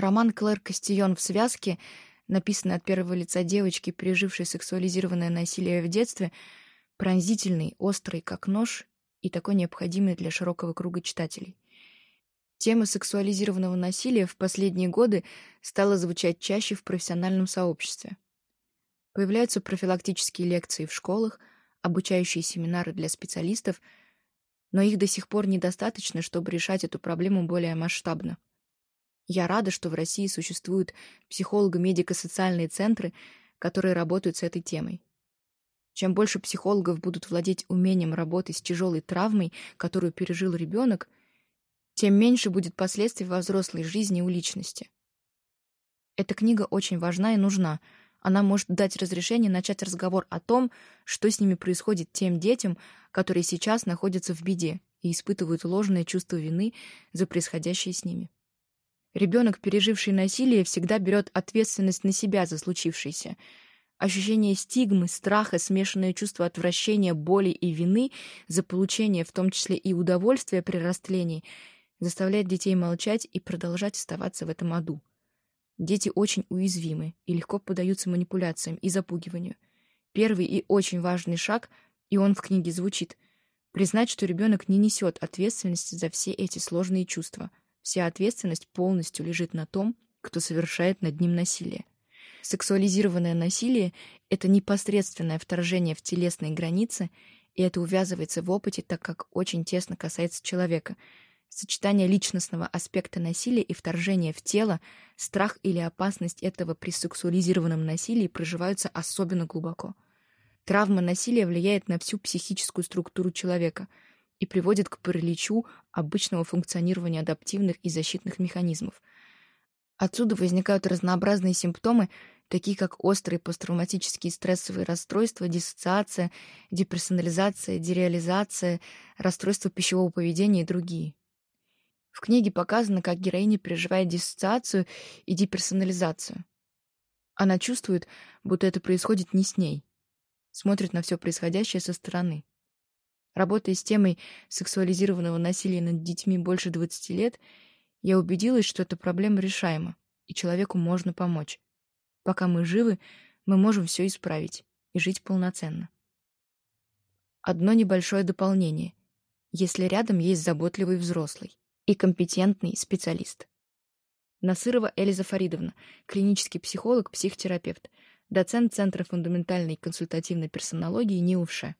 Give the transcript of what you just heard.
Роман Клэр Кастион в связке, написанный от первого лица девочки, пережившей сексуализированное насилие в детстве, пронзительный, острый, как нож, и такой необходимый для широкого круга читателей. Тема сексуализированного насилия в последние годы стала звучать чаще в профессиональном сообществе. Появляются профилактические лекции в школах, обучающие семинары для специалистов, но их до сих пор недостаточно, чтобы решать эту проблему более масштабно. Я рада, что в России существуют психолого-медико-социальные центры, которые работают с этой темой. Чем больше психологов будут владеть умением работать с тяжелой травмой, которую пережил ребенок, тем меньше будет последствий во взрослой жизни у личности. Эта книга очень важна и нужна. Она может дать разрешение начать разговор о том, что с ними происходит тем детям, которые сейчас находятся в беде и испытывают ложное чувство вины за происходящее с ними. Ребенок, переживший насилие, всегда берет ответственность на себя за случившееся — Ощущение стигмы, страха, смешанное чувство отвращения, боли и вины за получение, в том числе и удовольствия при растлении, заставляет детей молчать и продолжать оставаться в этом аду. Дети очень уязвимы и легко поддаются манипуляциям и запугиванию. Первый и очень важный шаг, и он в книге звучит, признать, что ребенок не несет ответственности за все эти сложные чувства. Вся ответственность полностью лежит на том, кто совершает над ним насилие. Сексуализированное насилие — это непосредственное вторжение в телесные границы, и это увязывается в опыте, так как очень тесно касается человека. Сочетание личностного аспекта насилия и вторжения в тело, страх или опасность этого при сексуализированном насилии проживаются особенно глубоко. Травма насилия влияет на всю психическую структуру человека и приводит к параличу обычного функционирования адаптивных и защитных механизмов — Отсюда возникают разнообразные симптомы, такие как острые посттравматические стрессовые расстройства, диссоциация, деперсонализация, дереализация, расстройство пищевого поведения и другие. В книге показано, как героиня переживает диссоциацию и деперсонализацию. Она чувствует, будто это происходит не с ней, смотрит на все происходящее со стороны. Работая с темой сексуализированного насилия над детьми больше 20 лет, я убедилась, что эта проблема решаема, и человеку можно помочь. Пока мы живы, мы можем все исправить и жить полноценно. Одно небольшое дополнение, если рядом есть заботливый взрослый и компетентный специалист. Насырова Элиза Фаридовна, клинический психолог, психотерапевт, доцент Центра фундаментальной консультативной персонологии НИУФШЕ.